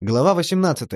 Глава 18.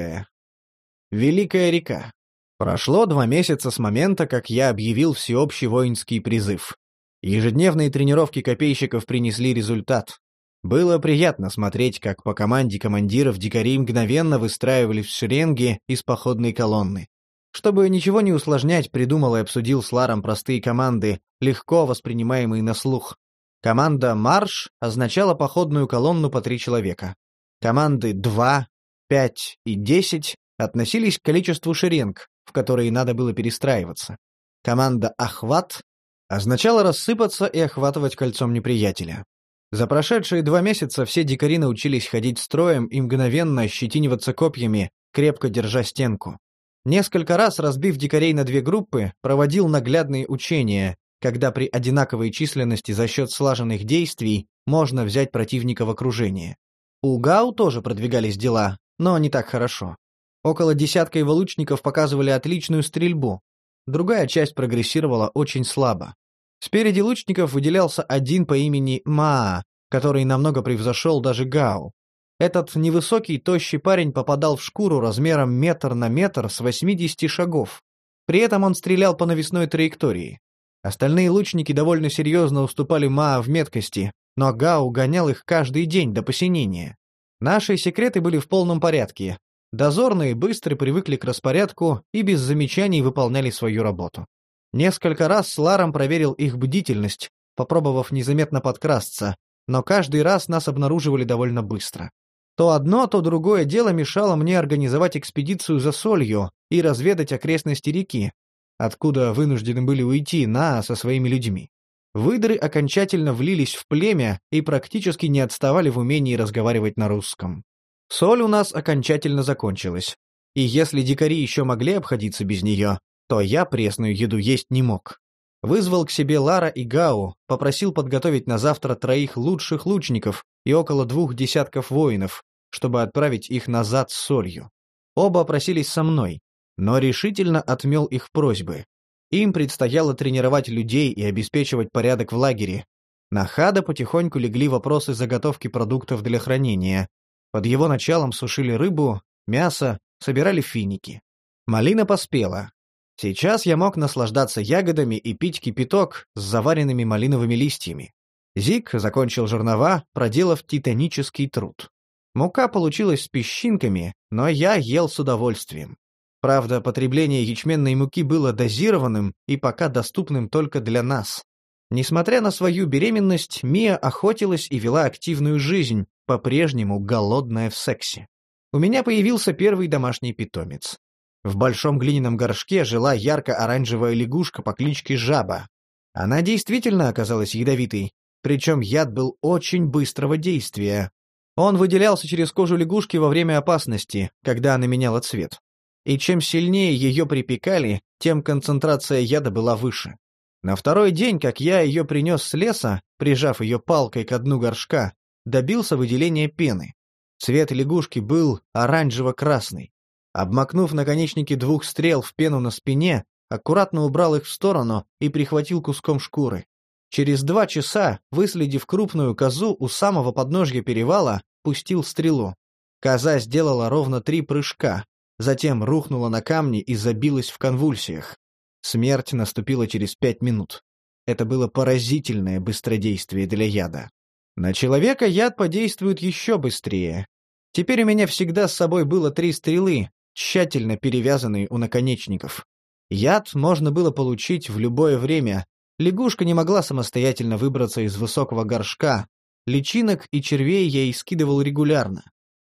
Великая река. Прошло два месяца с момента, как я объявил всеобщий воинский призыв. Ежедневные тренировки копейщиков принесли результат. Было приятно смотреть, как по команде командиров дикари мгновенно выстраивались в шеренги из походной колонны. Чтобы ничего не усложнять, придумал и обсудил с Ларом простые команды, легко воспринимаемые на слух. Команда «Марш» означала походную колонну по три человека. Команды «Два», 5 и 10 относились к количеству шеренг, в которые надо было перестраиваться. Команда «Охват» означала рассыпаться и охватывать кольцом неприятеля. За прошедшие два месяца все дикари научились ходить строем и мгновенно ощетиниваться копьями, крепко держа стенку. Несколько раз, разбив дикарей на две группы, проводил наглядные учения, когда при одинаковой численности за счет слаженных действий можно взять противника в окружение. У Гау тоже продвигались дела, но не так хорошо. Около десятка его лучников показывали отличную стрельбу. Другая часть прогрессировала очень слабо. Спереди лучников выделялся один по имени Маа, который намного превзошел даже Гау. Этот невысокий, тощий парень попадал в шкуру размером метр на метр с 80 шагов. При этом он стрелял по навесной траектории. Остальные лучники довольно серьезно уступали Маа в меткости, но Гау гонял их каждый день до посинения. Наши секреты были в полном порядке. Дозорные быстро привыкли к распорядку и без замечаний выполняли свою работу. Несколько раз с Ларом проверил их бдительность, попробовав незаметно подкрасться, но каждый раз нас обнаруживали довольно быстро. То одно, то другое дело мешало мне организовать экспедицию за солью и разведать окрестности реки, откуда вынуждены были уйти на со своими людьми. Выдры окончательно влились в племя и практически не отставали в умении разговаривать на русском. Соль у нас окончательно закончилась. И если дикари еще могли обходиться без нее, то я пресную еду есть не мог. Вызвал к себе Лара и Гау, попросил подготовить на завтра троих лучших лучников и около двух десятков воинов, чтобы отправить их назад с солью. Оба просились со мной, но решительно отмел их просьбы. Им предстояло тренировать людей и обеспечивать порядок в лагере. На Хада потихоньку легли вопросы заготовки продуктов для хранения. Под его началом сушили рыбу, мясо, собирали финики. Малина поспела. Сейчас я мог наслаждаться ягодами и пить кипяток с заваренными малиновыми листьями. Зик закончил жернова, проделав титанический труд. Мука получилась с песчинками, но я ел с удовольствием. Правда, потребление ячменной муки было дозированным и пока доступным только для нас. Несмотря на свою беременность, Мия охотилась и вела активную жизнь, по-прежнему голодная в сексе. У меня появился первый домашний питомец. В большом глиняном горшке жила ярко-оранжевая лягушка по кличке Жаба. Она действительно оказалась ядовитой, причем яд был очень быстрого действия. Он выделялся через кожу лягушки во время опасности, когда она меняла цвет и чем сильнее ее припекали, тем концентрация яда была выше. На второй день, как я ее принес с леса, прижав ее палкой к дну горшка, добился выделения пены. Цвет лягушки был оранжево-красный. Обмакнув наконечники двух стрел в пену на спине, аккуратно убрал их в сторону и прихватил куском шкуры. Через два часа, выследив крупную козу у самого подножья перевала, пустил стрелу. Коза сделала ровно три прыжка, затем рухнула на камни и забилась в конвульсиях. Смерть наступила через пять минут. Это было поразительное быстродействие для яда. На человека яд подействует еще быстрее. Теперь у меня всегда с собой было три стрелы, тщательно перевязанные у наконечников. Яд можно было получить в любое время. Лягушка не могла самостоятельно выбраться из высокого горшка. Личинок и червей я ей скидывал регулярно.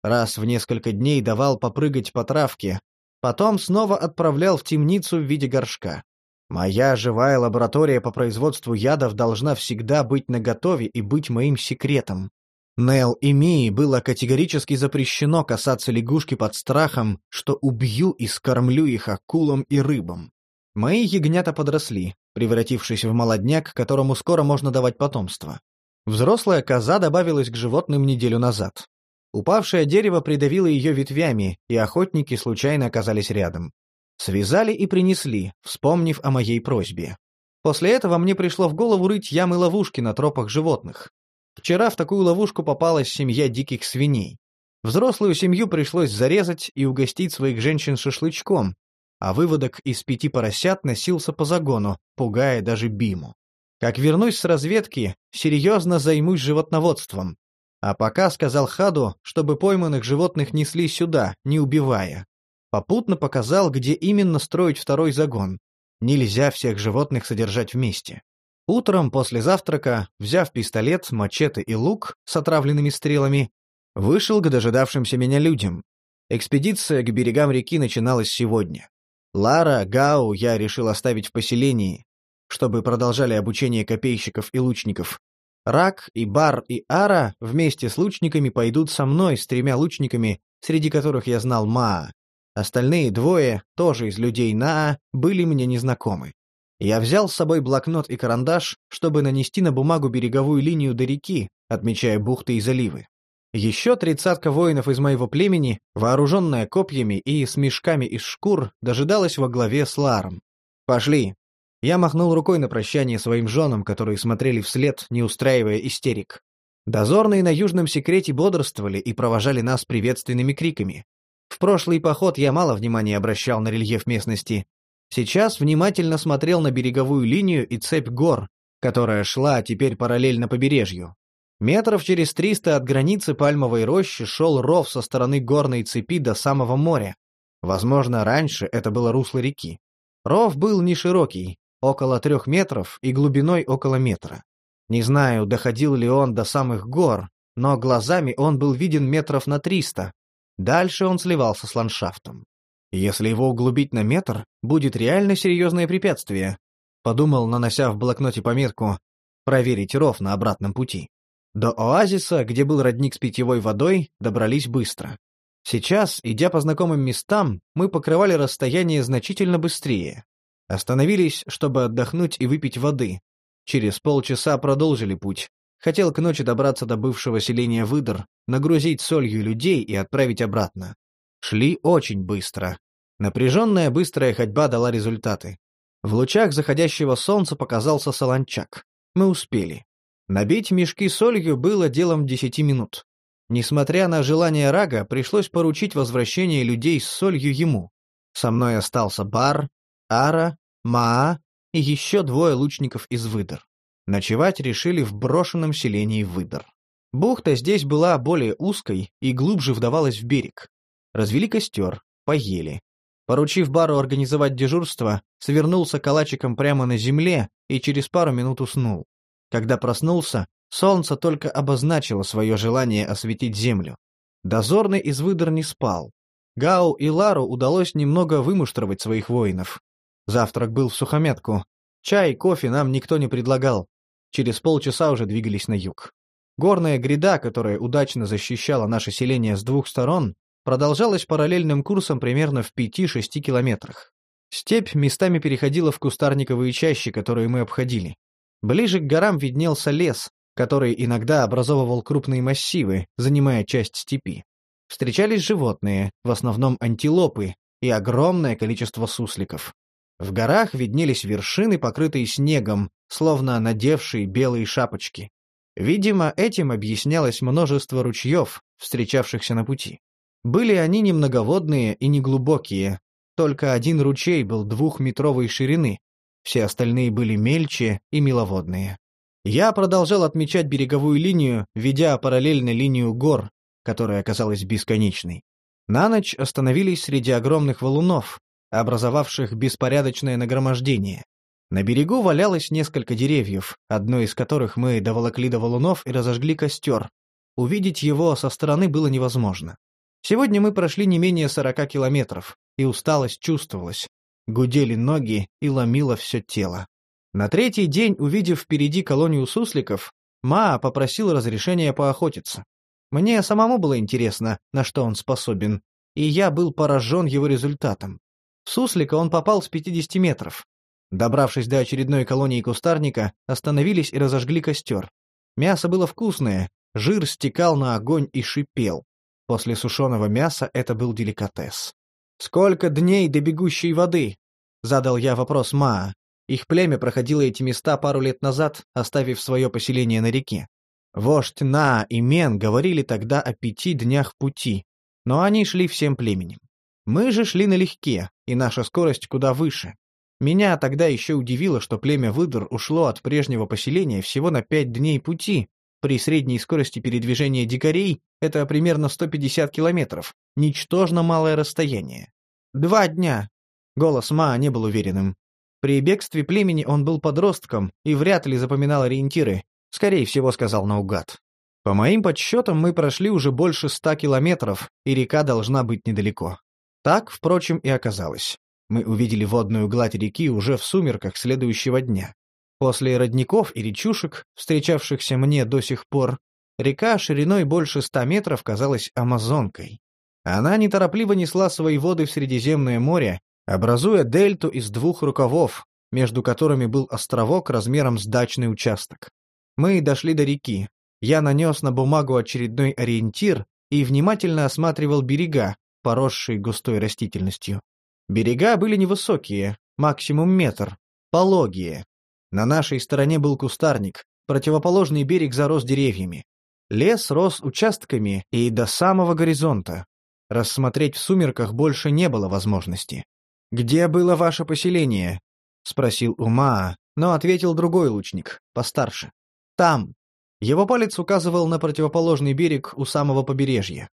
Раз в несколько дней давал попрыгать по травке, потом снова отправлял в темницу в виде горшка. Моя живая лаборатория по производству ядов должна всегда быть наготове и быть моим секретом. Нел и Мии было категорически запрещено касаться лягушки под страхом, что убью и скормлю их акулам и рыбам. Мои ягнята подросли, превратившись в молодняк, которому скоро можно давать потомство. Взрослая коза добавилась к животным неделю назад. Упавшее дерево придавило ее ветвями, и охотники случайно оказались рядом. Связали и принесли, вспомнив о моей просьбе. После этого мне пришло в голову рыть ямы-ловушки на тропах животных. Вчера в такую ловушку попалась семья диких свиней. Взрослую семью пришлось зарезать и угостить своих женщин шашлычком, а выводок из пяти поросят носился по загону, пугая даже Биму. Как вернусь с разведки, серьезно займусь животноводством. А пока сказал Хаду, чтобы пойманных животных несли сюда, не убивая. Попутно показал, где именно строить второй загон. Нельзя всех животных содержать вместе. Утром после завтрака, взяв пистолет, мачете и лук с отравленными стрелами, вышел к дожидавшимся меня людям. Экспедиция к берегам реки начиналась сегодня. Лара, Гау я решил оставить в поселении, чтобы продолжали обучение копейщиков и лучников. Рак и Бар и Ара вместе с лучниками пойдут со мной с тремя лучниками, среди которых я знал Маа. Остальные двое, тоже из людей Наа, были мне незнакомы. Я взял с собой блокнот и карандаш, чтобы нанести на бумагу береговую линию до реки, отмечая бухты и заливы. Еще тридцатка воинов из моего племени, вооруженная копьями и с мешками из шкур, дожидалась во главе с Ларом. «Пошли!» Я махнул рукой на прощание своим женам, которые смотрели вслед, не устраивая истерик. Дозорные на южном секрете бодрствовали и провожали нас приветственными криками. В прошлый поход я мало внимания обращал на рельеф местности. Сейчас внимательно смотрел на береговую линию и цепь гор, которая шла теперь параллельно побережью. Метров через триста от границы пальмовой рощи шел ров со стороны горной цепи до самого моря. Возможно, раньше это было русло реки. Ров был не широкий, около трех метров и глубиной около метра. Не знаю, доходил ли он до самых гор, но глазами он был виден метров на триста. Дальше он сливался с ландшафтом. Если его углубить на метр, будет реально серьезное препятствие, подумал, нанося в блокноте пометку «Проверить ров на обратном пути». До оазиса, где был родник с питьевой водой, добрались быстро. Сейчас, идя по знакомым местам, мы покрывали расстояние значительно быстрее. Остановились, чтобы отдохнуть и выпить воды. Через полчаса продолжили путь. Хотел к ночи добраться до бывшего селения Выдор, нагрузить солью людей и отправить обратно. Шли очень быстро. Напряженная быстрая ходьба дала результаты. В лучах заходящего солнца показался солончак. Мы успели. Набить мешки солью было делом десяти минут. Несмотря на желание Рага, пришлось поручить возвращение людей с солью ему. Со мной остался Бар, Ара, Маа и еще двое лучников из Выдор. Ночевать решили в брошенном селении Выдор. Бухта здесь была более узкой и глубже вдавалась в берег. Развели костер, поели. Поручив Бару организовать дежурство, свернулся калачиком прямо на земле и через пару минут уснул. Когда проснулся, солнце только обозначило свое желание осветить землю. Дозорный из выдор не спал. Гау и Лару удалось немного вымуштровать своих воинов. Завтрак был в сухомятку. Чай, кофе нам никто не предлагал. Через полчаса уже двигались на юг. Горная гряда, которая удачно защищала наше селение с двух сторон, продолжалась параллельным курсом примерно в 5-6 километрах. Степь местами переходила в кустарниковые чащи, которые мы обходили. Ближе к горам виднелся лес, который иногда образовывал крупные массивы, занимая часть степи. Встречались животные, в основном антилопы, и огромное количество сусликов. В горах виднелись вершины, покрытые снегом, словно надевшие белые шапочки. Видимо, этим объяснялось множество ручьев, встречавшихся на пути. Были они немноговодные и неглубокие, только один ручей был двухметровой ширины, все остальные были мельче и меловодные. Я продолжал отмечать береговую линию, ведя параллельно линию гор, которая оказалась бесконечной. На ночь остановились среди огромных валунов, образовавших беспорядочное нагромождение. На берегу валялось несколько деревьев, одно из которых мы доволокли до валунов и разожгли костер. Увидеть его со стороны было невозможно. Сегодня мы прошли не менее сорока километров, и усталость чувствовалась, Гудели ноги и ломило все тело. На третий день, увидев впереди колонию сусликов, Маа попросил разрешения поохотиться. Мне самому было интересно, на что он способен, и я был поражен его результатом. В суслика он попал с 50 метров. Добравшись до очередной колонии кустарника, остановились и разожгли костер. Мясо было вкусное, жир стекал на огонь и шипел. После сушеного мяса это был деликатес. «Сколько дней до бегущей воды?» — задал я вопрос Маа. Их племя проходило эти места пару лет назад, оставив свое поселение на реке. Вождь На и Мен говорили тогда о пяти днях пути, но они шли всем племенем. Мы же шли налегке, и наша скорость куда выше. Меня тогда еще удивило, что племя выдр ушло от прежнего поселения всего на пять дней пути. При средней скорости передвижения дикарей это примерно 150 километров, ничтожно малое расстояние. «Два дня!» Голос Ма не был уверенным. При бегстве племени он был подростком и вряд ли запоминал ориентиры, скорее всего, сказал наугад. По моим подсчетам, мы прошли уже больше ста километров, и река должна быть недалеко. Так, впрочем, и оказалось. Мы увидели водную гладь реки уже в сумерках следующего дня. После родников и речушек, встречавшихся мне до сих пор, река шириной больше ста метров казалась Амазонкой. Она неторопливо несла свои воды в Средиземное море, образуя дельту из двух рукавов, между которыми был островок размером с дачный участок. Мы дошли до реки. Я нанес на бумагу очередной ориентир и внимательно осматривал берега, поросшие густой растительностью. Берега были невысокие, максимум метр, пологие. На нашей стороне был кустарник, противоположный берег зарос деревьями. Лес рос участками и до самого горизонта. Рассмотреть в сумерках больше не было возможности. «Где было ваше поселение?» — спросил Ума, но ответил другой лучник, постарше. «Там». Его палец указывал на противоположный берег у самого побережья.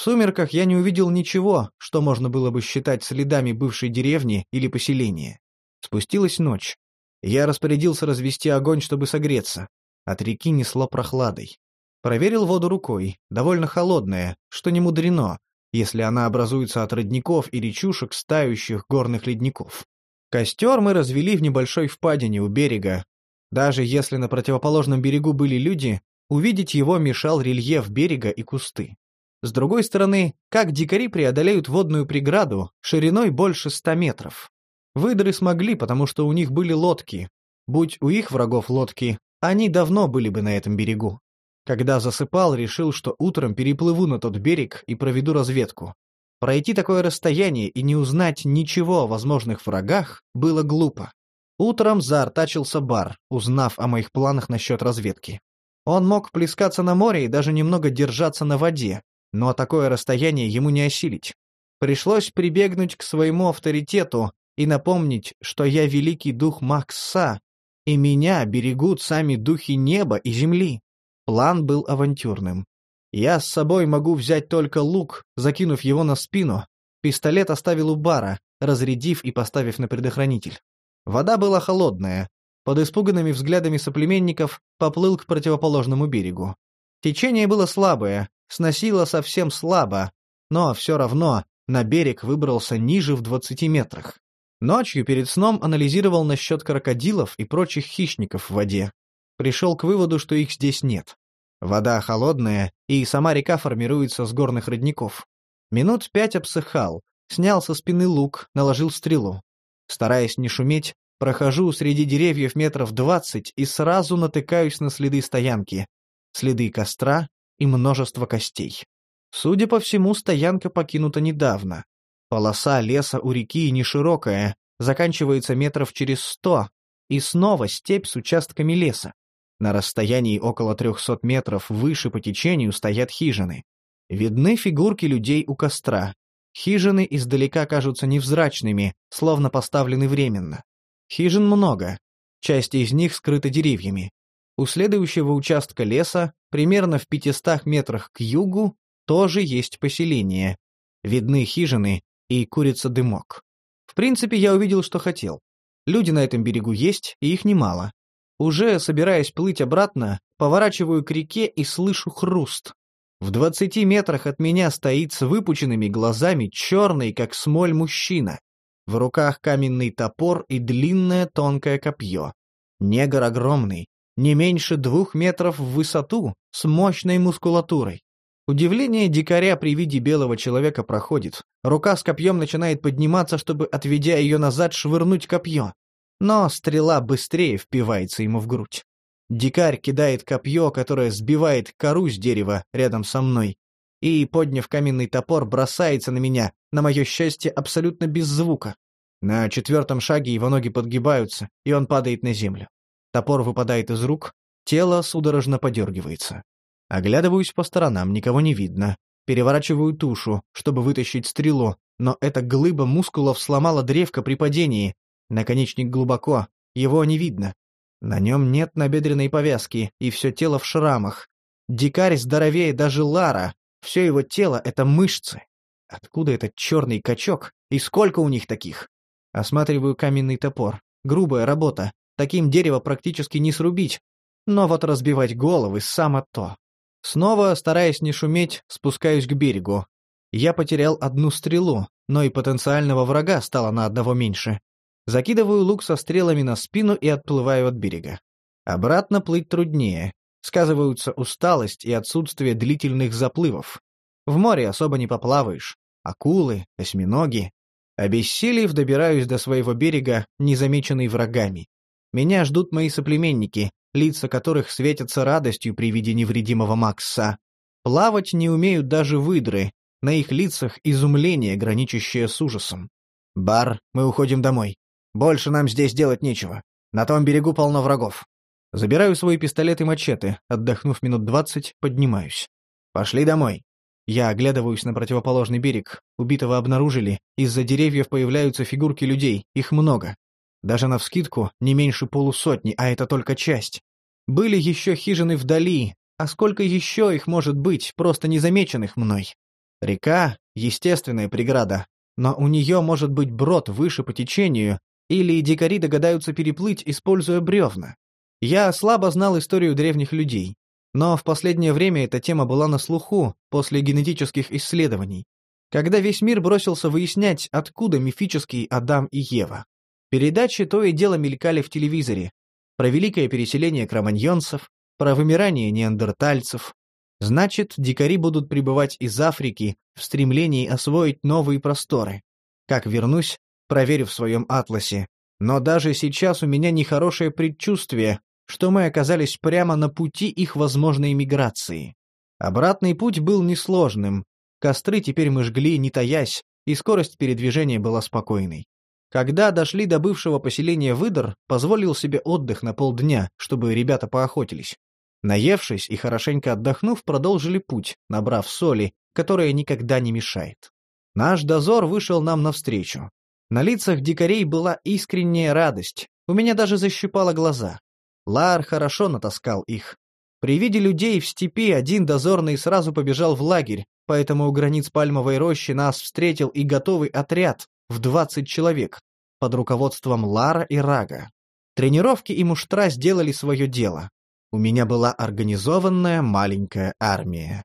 В сумерках я не увидел ничего, что можно было бы считать следами бывшей деревни или поселения. Спустилась ночь. Я распорядился развести огонь, чтобы согреться. От реки несло прохладой. Проверил воду рукой, довольно холодная, что не мудрено, если она образуется от родников и речушек стающих горных ледников. Костер мы развели в небольшой впадине у берега. Даже если на противоположном берегу были люди, увидеть его мешал рельеф берега и кусты. С другой стороны, как дикари преодолеют водную преграду шириной больше ста метров? Выдры смогли, потому что у них были лодки. Будь у их врагов лодки, они давно были бы на этом берегу. Когда засыпал, решил, что утром переплыву на тот берег и проведу разведку. Пройти такое расстояние и не узнать ничего о возможных врагах было глупо. Утром заортачился бар, узнав о моих планах насчет разведки. Он мог плескаться на море и даже немного держаться на воде, но такое расстояние ему не осилить. Пришлось прибегнуть к своему авторитету и напомнить, что я великий дух Макса, и меня берегут сами духи неба и земли. План был авантюрным. Я с собой могу взять только лук, закинув его на спину. Пистолет оставил у бара, разрядив и поставив на предохранитель. Вода была холодная. Под испуганными взглядами соплеменников поплыл к противоположному берегу. Течение было слабое, сносило совсем слабо, но все равно на берег выбрался ниже в 20 метрах. Ночью перед сном анализировал насчет крокодилов и прочих хищников в воде. Пришел к выводу, что их здесь нет. Вода холодная, и сама река формируется с горных родников. Минут пять обсыхал, снял со спины лук, наложил стрелу. Стараясь не шуметь, прохожу среди деревьев метров двадцать и сразу натыкаюсь на следы стоянки. Следы костра, и множество костей. Судя по всему, стоянка покинута недавно. Полоса леса у реки не широкая, заканчивается метров через сто, и снова степь с участками леса. На расстоянии около трехсот метров выше по течению стоят хижины. Видны фигурки людей у костра. Хижины издалека кажутся невзрачными, словно поставлены временно. Хижин много. Часть из них скрыта деревьями. У следующего участка леса, примерно в 500 метрах к югу, тоже есть поселение. Видны хижины и курица дымок. В принципе, я увидел, что хотел. Люди на этом берегу есть, и их немало. Уже собираясь плыть обратно, поворачиваю к реке и слышу хруст. В двадцати метрах от меня стоит с выпученными глазами черный, как смоль, мужчина. В руках каменный топор и длинное тонкое копье. Негр огромный, не меньше двух метров в высоту, с мощной мускулатурой. Удивление дикаря при виде белого человека проходит. Рука с копьем начинает подниматься, чтобы, отведя ее назад, швырнуть копье. Но стрела быстрее впивается ему в грудь. Дикарь кидает копье, которое сбивает кору с дерева рядом со мной, и, подняв каменный топор, бросается на меня, на мое счастье, абсолютно без звука. На четвертом шаге его ноги подгибаются, и он падает на землю. Топор выпадает из рук, Тело судорожно подергивается. Оглядываюсь по сторонам, никого не видно. Переворачиваю тушу, чтобы вытащить стрелу, но эта глыба мускулов сломала древко при падении. Наконечник глубоко, его не видно. На нем нет набедренной повязки, и все тело в шрамах. Дикарь здоровее даже Лара. Все его тело — это мышцы. Откуда этот черный качок? И сколько у них таких? Осматриваю каменный топор. Грубая работа. Таким дерево практически не срубить. Но вот разбивать головы — само то. Снова, стараясь не шуметь, спускаюсь к берегу. Я потерял одну стрелу, но и потенциального врага стало на одного меньше. Закидываю лук со стрелами на спину и отплываю от берега. Обратно плыть труднее. Сказываются усталость и отсутствие длительных заплывов. В море особо не поплаваешь. Акулы, осьминоги. Обессилев, добираюсь до своего берега, незамеченный врагами. Меня ждут мои соплеменники, лица которых светятся радостью при виде невредимого Макса. Плавать не умеют даже выдры, на их лицах изумление, граничащее с ужасом. «Бар, мы уходим домой. Больше нам здесь делать нечего. На том берегу полно врагов. Забираю свой пистолет и мачете, отдохнув минут двадцать, поднимаюсь. Пошли домой. Я оглядываюсь на противоположный берег. Убитого обнаружили. Из-за деревьев появляются фигурки людей. Их много. Даже навскидку не меньше полусотни, а это только часть. Были еще хижины вдали, а сколько еще их может быть, просто незамеченных мной? Река — естественная преграда, но у нее может быть брод выше по течению, или дикари догадаются переплыть, используя бревна. Я слабо знал историю древних людей, но в последнее время эта тема была на слуху после генетических исследований, когда весь мир бросился выяснять, откуда мифический Адам и Ева. Передачи то и дело мелькали в телевизоре. Про великое переселение кроманьонцев, про вымирание неандертальцев. Значит, дикари будут прибывать из Африки в стремлении освоить новые просторы. Как вернусь, проверю в своем атласе. Но даже сейчас у меня нехорошее предчувствие, что мы оказались прямо на пути их возможной миграции. Обратный путь был несложным. Костры теперь мы жгли, не таясь, и скорость передвижения была спокойной. Когда дошли до бывшего поселения Выдор, позволил себе отдых на полдня, чтобы ребята поохотились. Наевшись и хорошенько отдохнув, продолжили путь, набрав соли, которая никогда не мешает. Наш дозор вышел нам навстречу. На лицах дикарей была искренняя радость. У меня даже защипало глаза. Лар хорошо натаскал их. При виде людей в степи один дозорный сразу побежал в лагерь, поэтому у границ Пальмовой рощи нас встретил и готовый отряд в 20 человек под руководством Лара и Рага. Тренировки и муштра сделали свое дело. У меня была организованная маленькая армия.